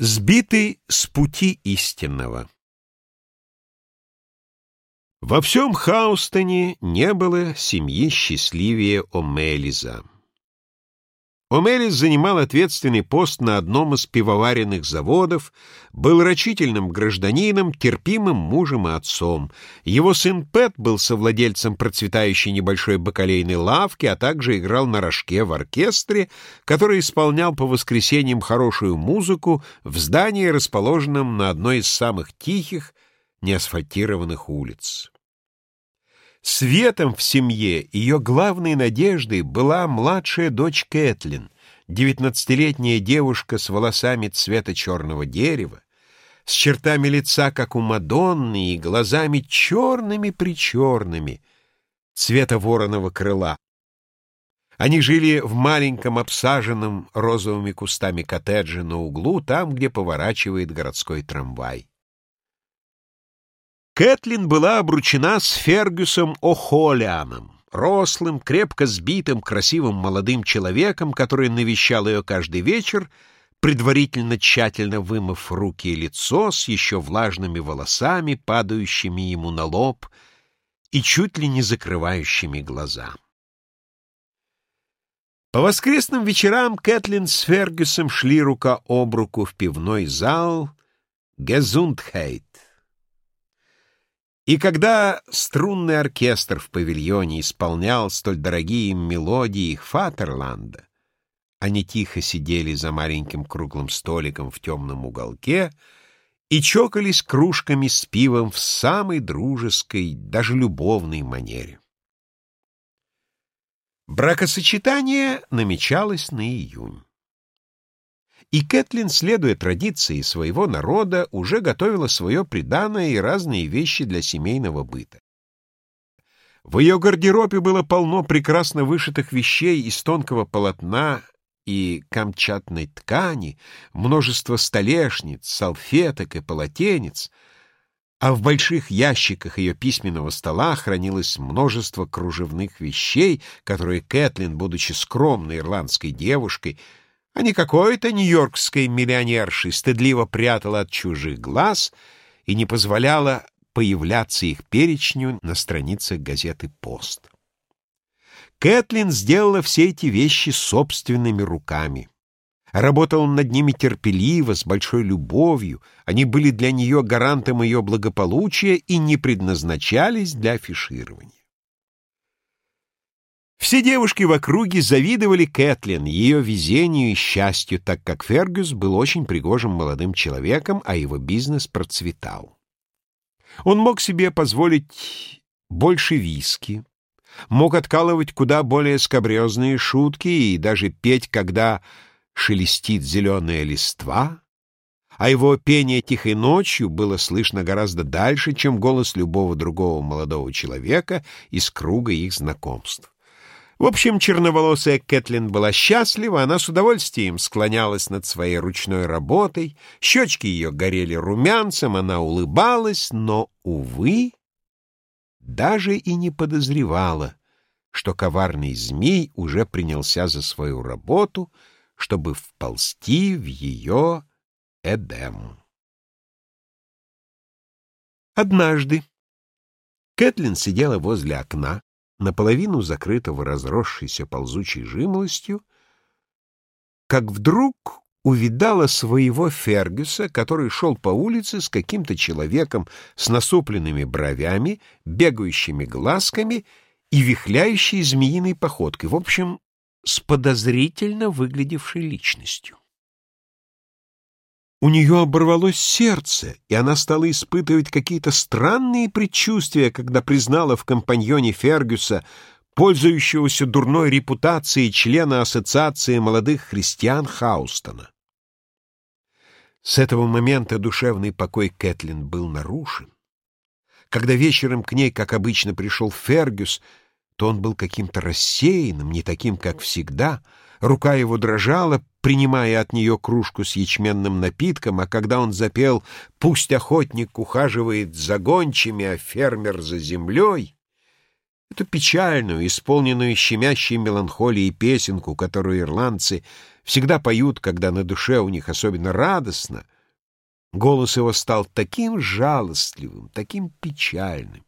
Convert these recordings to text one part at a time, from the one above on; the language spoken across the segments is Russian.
Сбитый с пути истинного Во всем Хаустоне не было семьи счастливее Омелиза. Омелис занимал ответственный пост на одном из пивоваренных заводов, был рачительным гражданином, терпимым мужем и отцом. Его сын Пэт был совладельцем процветающей небольшой бакалейной лавки, а также играл на рожке в оркестре, который исполнял по воскресеньям хорошую музыку в здании, расположенном на одной из самых тихих, неасфальтированных улиц. Светом в семье, ее главной надеждой была младшая дочь Кэтлин, девятнадцатилетняя девушка с волосами цвета черного дерева, с чертами лица, как у Мадонны, и глазами черными-причерными, цвета вороного крыла. Они жили в маленьком обсаженном розовыми кустами коттедже на углу, там, где поворачивает городской трамвай. Кэтлин была обручена с Фергюсом О'Холианом, рослым, крепко сбитым, красивым молодым человеком, который навещал ее каждый вечер, предварительно тщательно вымыв руки и лицо с еще влажными волосами, падающими ему на лоб и чуть ли не закрывающими глаза. По воскресным вечерам Кэтлин с Фергюсом шли рука об руку в пивной зал Гезундхейт. И когда струнный оркестр в павильоне исполнял столь дорогие мелодии Фатерланда, они тихо сидели за маленьким круглым столиком в темном уголке и чокались кружками с пивом в самой дружеской, даже любовной манере. Бракосочетание намечалось на июнь. И Кэтлин, следуя традиции своего народа, уже готовила свое приданое и разные вещи для семейного быта. В ее гардеробе было полно прекрасно вышитых вещей из тонкого полотна и камчатной ткани, множество столешниц, салфеток и полотенец, а в больших ящиках ее письменного стола хранилось множество кружевных вещей, которые Кэтлин, будучи скромной ирландской девушкой, а не какой-то нью-йоркской миллионершей, стыдливо прятала от чужих глаз и не позволяла появляться их перечню на страницах газеты «Пост». Кэтлин сделала все эти вещи собственными руками. Работала над ними терпеливо, с большой любовью. Они были для нее гарантом ее благополучия и не предназначались для афиширования. Все девушки в округе завидовали Кэтлин, ее везению и счастью, так как Фергюс был очень пригожим молодым человеком, а его бизнес процветал. Он мог себе позволить больше виски, мог откалывать куда более скабрезные шутки и даже петь, когда шелестит зеленая листва, а его пение тихой ночью было слышно гораздо дальше, чем голос любого другого молодого человека из круга их знакомств. В общем, черноволосая Кэтлин была счастлива, она с удовольствием склонялась над своей ручной работой, щечки ее горели румянцем, она улыбалась, но, увы, даже и не подозревала, что коварный змей уже принялся за свою работу, чтобы вползти в ее Эдем. Однажды Кэтлин сидела возле окна, наполовину закрытого разросшейся ползучей жимолостью, как вдруг увидала своего Фергюса, который шел по улице с каким-то человеком с насупленными бровями, бегающими глазками и вихляющей змеиной походкой, в общем, с подозрительно выглядевшей личностью. У нее оборвалось сердце, и она стала испытывать какие-то странные предчувствия, когда признала в компаньоне Фергюса, пользующегося дурной репутацией члена Ассоциации молодых христиан Хаустона. С этого момента душевный покой Кэтлин был нарушен. Когда вечером к ней, как обычно, пришел Фергюс, то он был каким-то рассеянным, не таким, как всегда — Рука его дрожала, принимая от нее кружку с ячменным напитком, а когда он запел «Пусть охотник ухаживает за гончими, а фермер за землей», Эту печальную, исполненную щемящей меланхолией песенку, которую ирландцы всегда поют, когда на душе у них особенно радостно, голос его стал таким жалостливым, таким печальным.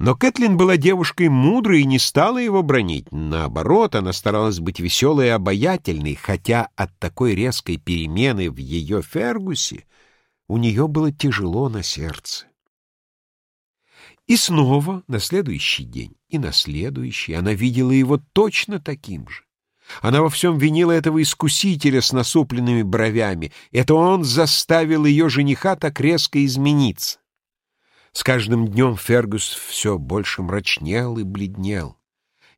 Но Кэтлин была девушкой мудрой и не стала его бронить. Наоборот, она старалась быть веселой и обаятельной, хотя от такой резкой перемены в ее Фергусе у нее было тяжело на сердце. И снова на следующий день и на следующий она видела его точно таким же. Она во всем винила этого искусителя с насупленными бровями. Это он заставил ее жениха так резко измениться. С каждым днем Фергус все больше мрачнел и бледнел.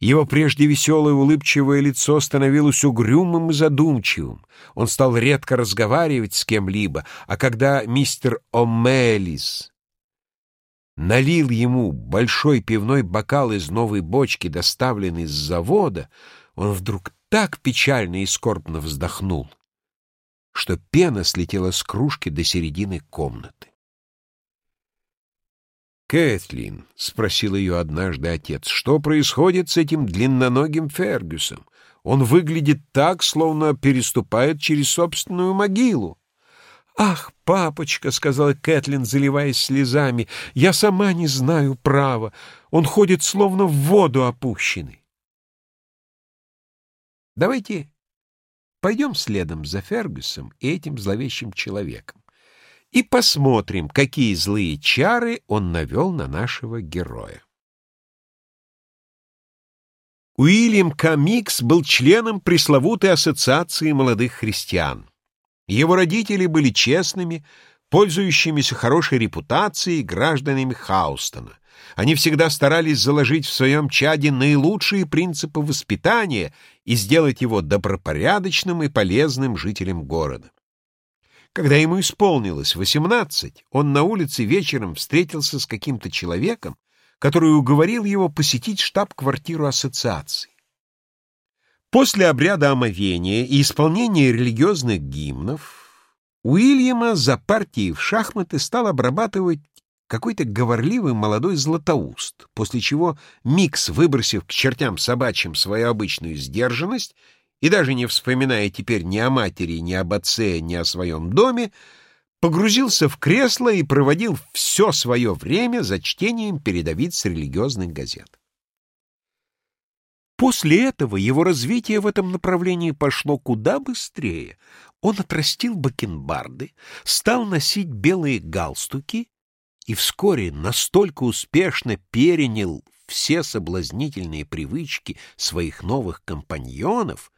Его прежде веселое улыбчивое лицо становилось угрюмым и задумчивым. Он стал редко разговаривать с кем-либо, а когда мистер О'Мелис налил ему большой пивной бокал из новой бочки, доставленный с завода, он вдруг так печально и скорбно вздохнул, что пена слетела с кружки до середины комнаты. «Кэтлин», — спросил ее однажды отец, — «что происходит с этим длинноногим Фергюсом? Он выглядит так, словно переступает через собственную могилу». «Ах, папочка», — сказала Кэтлин, заливаясь слезами, — «я сама не знаю права. Он ходит словно в воду опущенный». «Давайте пойдем следом за Фергюсом и этим зловещим человеком и посмотрим, какие злые чары он навел на нашего героя. Уильям Камикс был членом пресловутой ассоциации молодых христиан. Его родители были честными, пользующимися хорошей репутацией гражданами Хаустона. Они всегда старались заложить в своем чаде наилучшие принципы воспитания и сделать его добропорядочным и полезным жителем города. Когда ему исполнилось восемнадцать, он на улице вечером встретился с каким-то человеком, который уговорил его посетить штаб-квартиру ассоциации. После обряда омовения и исполнения религиозных гимнов Уильяма за партией в шахматы стал обрабатывать какой-то говорливый молодой златоуст, после чего Микс, выбросив к чертям собачьим свою обычную сдержанность, и даже не вспоминая теперь ни о матери, ни об отце, ни о своем доме, погрузился в кресло и проводил все свое время за чтением передовиц религиозных газет. После этого его развитие в этом направлении пошло куда быстрее. Он отрастил бакенбарды, стал носить белые галстуки и вскоре настолько успешно перенял все соблазнительные привычки своих новых компаньонов,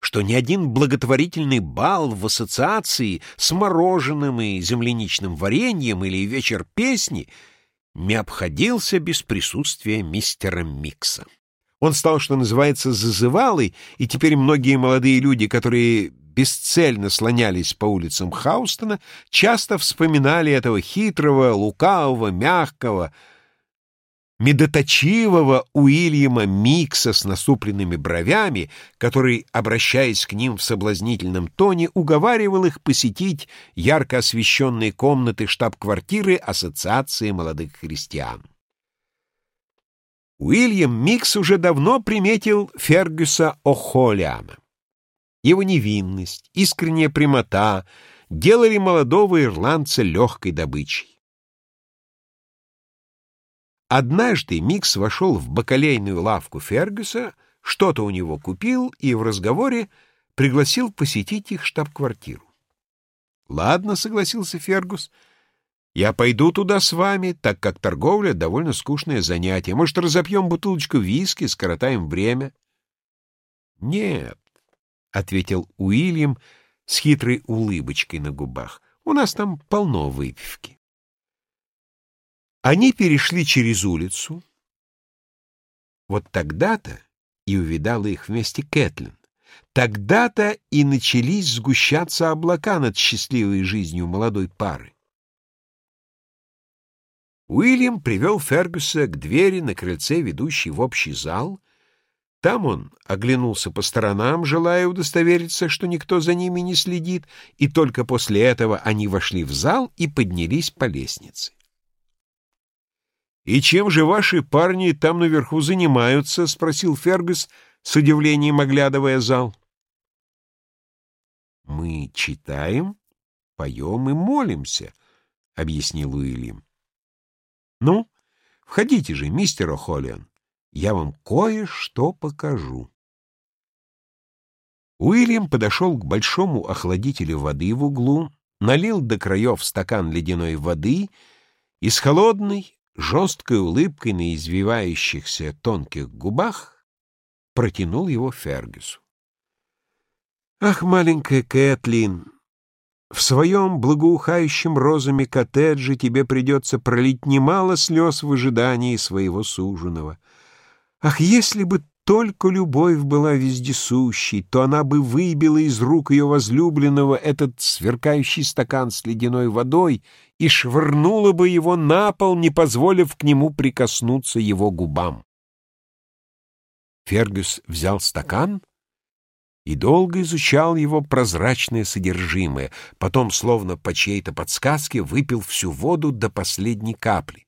что ни один благотворительный бал в ассоциации с мороженым и земляничным вареньем или вечер песни не обходился без присутствия мистера Микса. Он стал, что называется, зазывалой, и теперь многие молодые люди, которые бесцельно слонялись по улицам Хаустона, часто вспоминали этого хитрого, лукавого, мягкого, медоточивого Уильяма Микса с насупленными бровями, который, обращаясь к ним в соблазнительном тоне, уговаривал их посетить ярко освещенные комнаты штаб-квартиры Ассоциации молодых христиан. Уильям Микс уже давно приметил Фергюса О'Холиана. Его невинность, искренняя прямота делали молодого ирландца легкой добычей. Однажды Микс вошел в бакалейную лавку Фергюса, что-то у него купил и в разговоре пригласил посетить их штаб-квартиру. «Ладно», — согласился Фергус, — «я пойду туда с вами, так как торговля — довольно скучное занятие. Может, разопьем бутылочку виски, скоротаем время?» «Нет», — ответил Уильям с хитрой улыбочкой на губах, — «у нас там полно выпивки». Они перешли через улицу. Вот тогда-то и увидала их вместе Кэтлин. Тогда-то и начались сгущаться облака над счастливой жизнью молодой пары. Уильям привел Фергуса к двери на крыльце, ведущей в общий зал. Там он оглянулся по сторонам, желая удостовериться, что никто за ними не следит, и только после этого они вошли в зал и поднялись по лестнице. «И чем же ваши парни там наверху занимаются?» — спросил Фергюс, с удивлением оглядывая зал. «Мы читаем, поем и молимся», — объяснил Уильям. «Ну, входите же, мистер О'Холлиан, я вам кое-что покажу». Уильям подошел к большому охладителю воды в углу, налил до краев стакан ледяной воды и с холодной, жесткой улыбкой на извивающихся тонких губах протянул его Фергюсу. «Ах, маленькая Кэтлин, в своем благоухающем розами коттедже тебе придется пролить немало слез в ожидании своего суженого. Ах, если бы только любовь была вездесущей, то она бы выбила из рук ее возлюбленного этот сверкающий стакан с ледяной водой и швырнула бы его на пол, не позволив к нему прикоснуться его губам. Фергюс взял стакан и долго изучал его прозрачное содержимое, потом, словно по чьей-то подсказке, выпил всю воду до последней капли.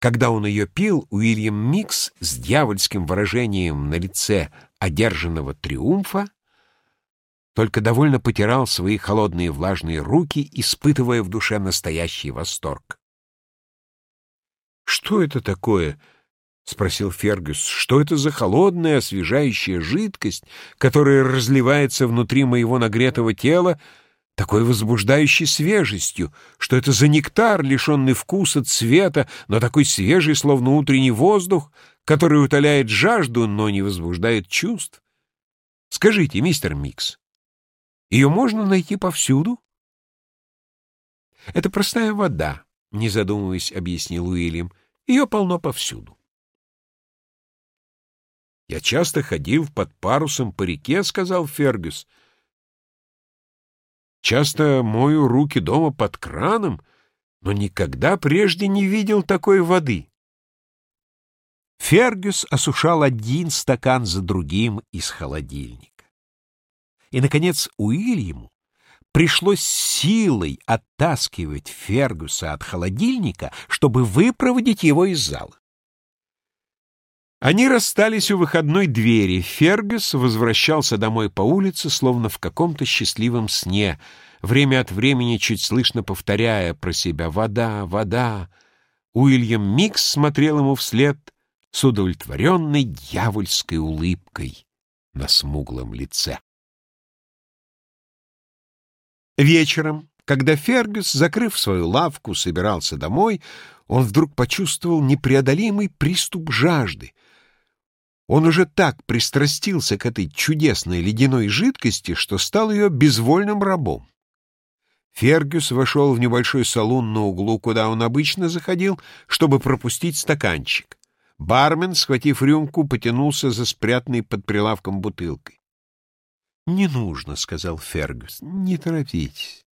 Когда он ее пил, Уильям Микс с дьявольским выражением на лице одержанного триумфа только довольно потирал свои холодные влажные руки, испытывая в душе настоящий восторг. «Что это такое?» — спросил Фергюс. «Что это за холодная освежающая жидкость, которая разливается внутри моего нагретого тела, такой возбуждающей свежестью, что это за нектар, лишенный вкуса, цвета, но такой свежий, словно утренний воздух, который утоляет жажду, но не возбуждает чувств. Скажите, мистер Микс, ее можно найти повсюду? Это простая вода, не задумываясь, объяснил Уильям. Ее полно повсюду. «Я часто ходил под парусом по реке», — сказал Фергюс. Часто мою руки дома под краном, но никогда прежде не видел такой воды. Фергюс осушал один стакан за другим из холодильника. И, наконец, Уильяму пришлось силой оттаскивать Фергюса от холодильника, чтобы выпроводить его из зала. Они расстались у выходной двери. Фергюс возвращался домой по улице, словно в каком-то счастливом сне, время от времени чуть слышно повторяя про себя «вода, вода». Уильям Микс смотрел ему вслед с удовлетворенной дьявольской улыбкой на смуглом лице. Вечером, когда Фергюс, закрыв свою лавку, собирался домой, он вдруг почувствовал непреодолимый приступ жажды — он уже так пристрастился к этой чудесной ледяной жидкости, что стал ее безвольным рабом. Фергюс вошел в небольшой салон на углу, куда он обычно заходил, чтобы пропустить стаканчик. Бармен, схватив рюмку, потянулся за спрятанной под прилавком бутылкой. — Не нужно, — сказал Фергюс, — не торопитесь.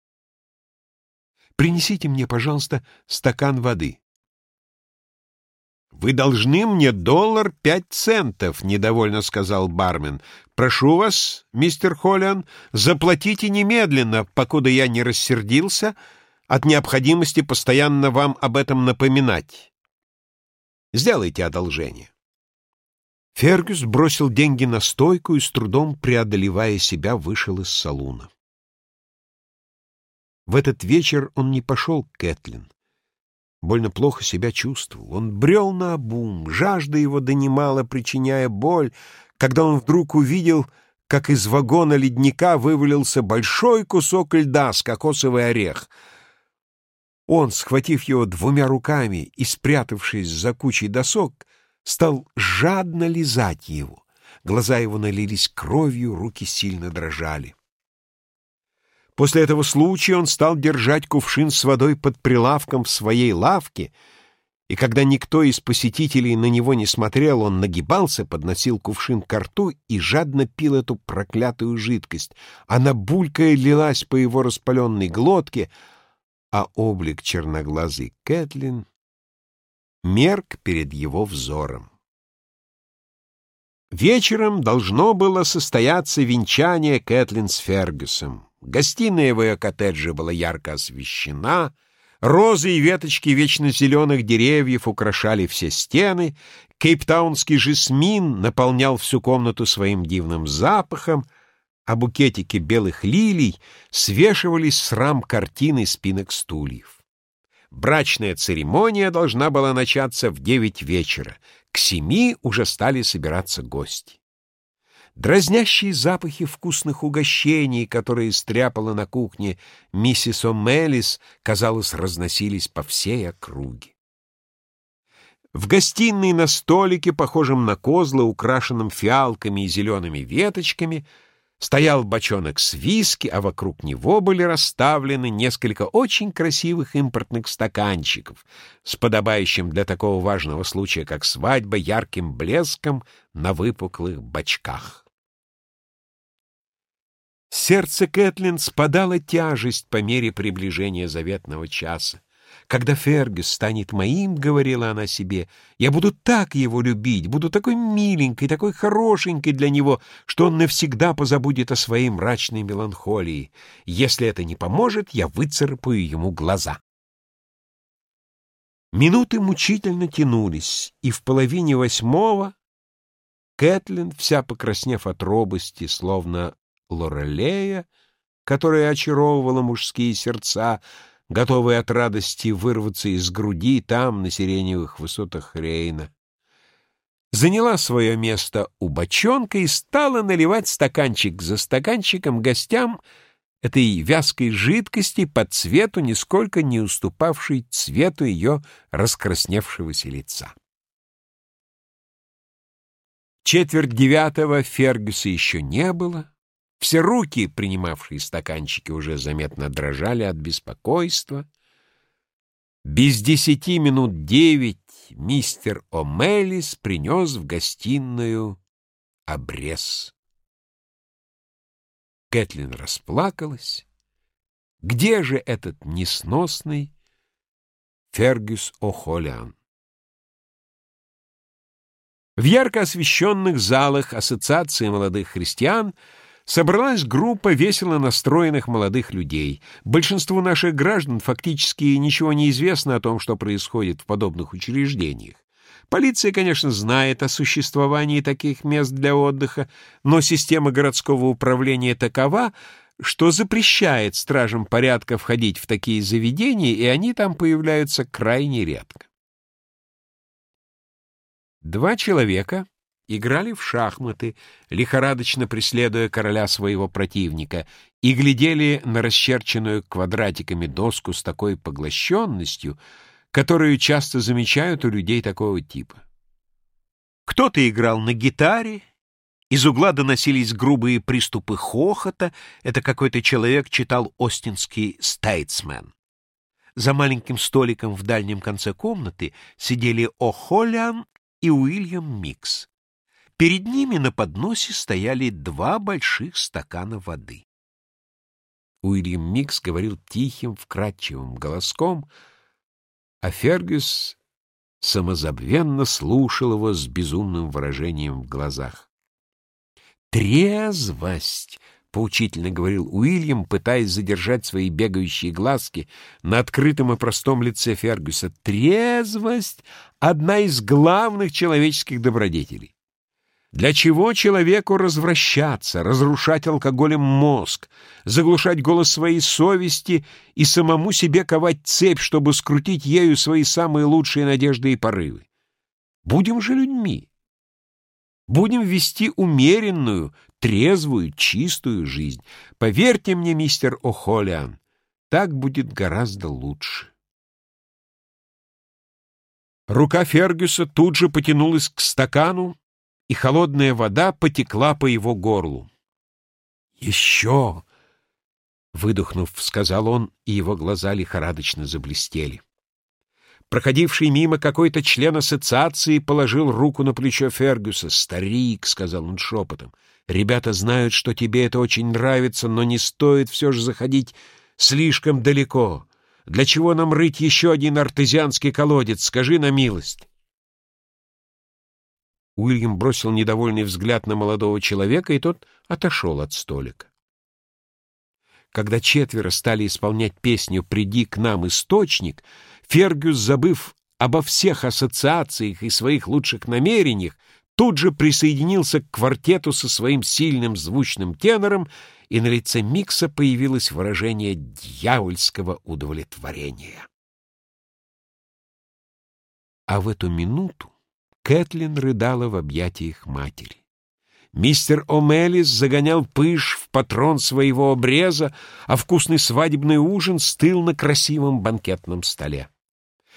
— Принесите мне, пожалуйста, стакан воды. «Вы должны мне доллар пять центов», — недовольно сказал бармен. «Прошу вас, мистер Холлиан, заплатите немедленно, покуда я не рассердился от необходимости постоянно вам об этом напоминать. Сделайте одолжение». Фергюс бросил деньги на стойку и, с трудом преодолевая себя, вышел из салуна. В этот вечер он не пошел к Кэтлин больно плохо себя чувствовал. Он брел на обум, жажда его донимала, причиняя боль, когда он вдруг увидел, как из вагона ледника вывалился большой кусок льда с кокосовый орех. Он, схватив его двумя руками и спрятавшись за кучей досок, стал жадно лизать его. Глаза его налились кровью, руки сильно дрожали. После этого случая он стал держать кувшин с водой под прилавком в своей лавке, и когда никто из посетителей на него не смотрел, он нагибался, подносил кувшин к рту и жадно пил эту проклятую жидкость. Она булькая лилась по его распаленной глотке, а облик черноглазый Кэтлин мерк перед его взором. Вечером должно было состояться венчание Кэтлин с Фергюсом. Гостиная в ее коттедже была ярко освещена, Розы и веточки вечно зеленых деревьев украшали все стены, кейптаунский жасмин наполнял всю комнату своим дивным запахом, а букетики белых лилий свешивались с рам картины спинок стульев. Брачная церемония должна была начаться в девять вечера. К семи уже стали собираться гости. Дразнящие запахи вкусных угощений, которые стряпала на кухне миссис О'Мелис, казалось, разносились по всей округе. В гостиной на столике, похожем на козлы, украшенном фиалками и зелеными веточками, стоял бочонок с виски, а вокруг него были расставлены несколько очень красивых импортных стаканчиков с подобающим для такого важного случая, как свадьба, ярким блеском на выпуклых бочках. Сердце Кэтлин спадала тяжесть по мере приближения заветного часа. «Когда Фергюс станет моим, — говорила она себе, — я буду так его любить, буду такой миленькой, такой хорошенькой для него, что он навсегда позабудет о своей мрачной меланхолии. Если это не поможет, я выцарапаю ему глаза». Минуты мучительно тянулись, и в половине восьмого Кэтлин, вся покраснев от робости, словно Лорелея, которая очаровывала мужские сердца, готовые от радости вырваться из груди там, на сиреневых высотах Рейна. Заняла свое место у бочонка и стала наливать стаканчик за стаканчиком гостям этой вязкой жидкости по цвету, нисколько не уступавшей цвету ее раскрасневшегося лица. Четверть девятого Фергюса еще не было, все руки, принимавшие стаканчики, уже заметно дрожали от беспокойства. Без десяти минут девять мистер О'Мелис принес в гостиную обрез. Кэтлин расплакалась. Где же этот несносный Фергюс О'Холиан? В ярко освещенных залах Ассоциации молодых христиан — Собралась группа весело настроенных молодых людей. Большинству наших граждан фактически ничего не известно о том, что происходит в подобных учреждениях. Полиция, конечно, знает о существовании таких мест для отдыха, но система городского управления такова, что запрещает стражам порядка входить в такие заведения, и они там появляются крайне редко. Два человека играли в шахматы, лихорадочно преследуя короля своего противника, и глядели на расчерченную квадратиками доску с такой поглощенностью, которую часто замечают у людей такого типа. Кто-то играл на гитаре, из угла доносились грубые приступы хохота, это какой-то человек читал остинский «Стейтсмен». За маленьким столиком в дальнем конце комнаты сидели О'Холлиан и Уильям Микс. Перед ними на подносе стояли два больших стакана воды. Уильям Микс говорил тихим, вкрадчивым голоском, а Фергюс самозабвенно слушал его с безумным выражением в глазах. «Трезвость!» — поучительно говорил Уильям, пытаясь задержать свои бегающие глазки на открытом и простом лице Фергюса. «Трезвость — одна из главных человеческих добродетелей. Для чего человеку развращаться, разрушать алкоголем мозг, заглушать голос своей совести и самому себе ковать цепь, чтобы скрутить ею свои самые лучшие надежды и порывы? Будем же людьми. Будем вести умеренную, трезвую, чистую жизнь. Поверьте мне, мистер О'Холлиан, так будет гораздо лучше. Рука Фергюса тут же потянулась к стакану, и холодная вода потекла по его горлу. «Еще!» — выдохнув, сказал он, и его глаза лихорадочно заблестели. Проходивший мимо какой-то член ассоциации положил руку на плечо Фергюса. «Старик», — сказал он шепотом, — «ребята знают, что тебе это очень нравится, но не стоит все же заходить слишком далеко. Для чего нам рыть еще один артезианский колодец? Скажи на милость». Уильям бросил недовольный взгляд на молодого человека, и тот отошел от столика. Когда четверо стали исполнять песню «Приди к нам, источник», Фергюс, забыв обо всех ассоциациях и своих лучших намерениях, тут же присоединился к квартету со своим сильным звучным тенором, и на лице Микса появилось выражение дьявольского удовлетворения. А в эту минуту Кэтлин рыдала в объятиях матери. Мистер О'Мелис загонял пыш в патрон своего обреза, а вкусный свадебный ужин стыл на красивом банкетном столе.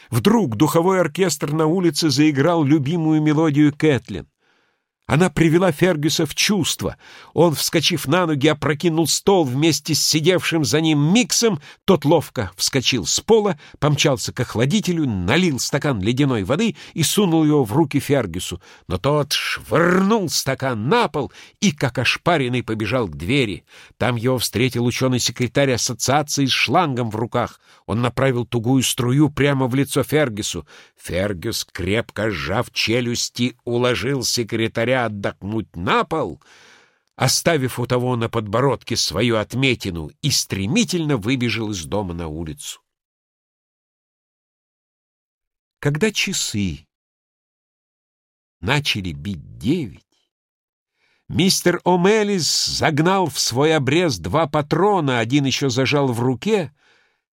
Вдруг духовой оркестр на улице заиграл любимую мелодию Кэтлин. Она привела Фергюса в чувство. Он, вскочив на ноги, опрокинул стол вместе с сидевшим за ним Миксом. Тот ловко вскочил с пола, помчался к охладителю, налил стакан ледяной воды и сунул его в руки Фергюсу. Но тот швырнул стакан на пол и, как ошпаренный, побежал к двери. Там его встретил ученый-секретарь ассоциации с шлангом в руках. Он направил тугую струю прямо в лицо Фергюсу. Фергюс, крепко сжав челюсти, уложил секретаря отдохнуть на пол, оставив у того на подбородке свою отметину, и стремительно выбежал из дома на улицу. Когда часы начали бить девять, мистер О'Мелис загнал в свой обрез два патрона, один еще зажал в руке —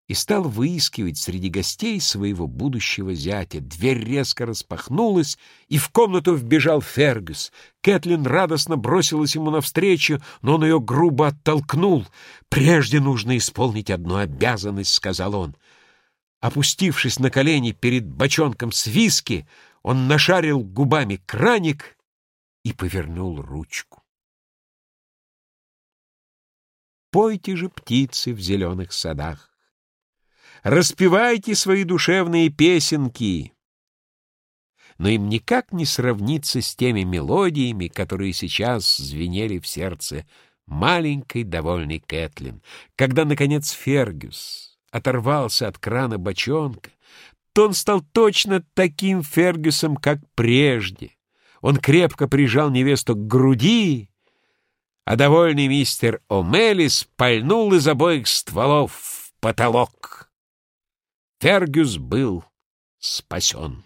и стал выискивать среди гостей своего будущего зятя. Дверь резко распахнулась, и в комнату вбежал Фергюс. Кэтлин радостно бросилась ему навстречу, но он ее грубо оттолкнул. «Прежде нужно исполнить одну обязанность», — сказал он. Опустившись на колени перед бочонком с виски, он нашарил губами краник и повернул ручку. Пойте же птицы в зеленых садах распевайте свои душевные песенки. Но им никак не сравниться с теми мелодиями, которые сейчас звенели в сердце маленькой довольной Кэтлин. Когда, наконец, Фергюс оторвался от крана бочонка, то он стал точно таким Фергюсом, как прежде. Он крепко прижал невесту к груди, а довольный мистер О'Мелис пальнул из обоих стволов в потолок. Фергюс был спасен.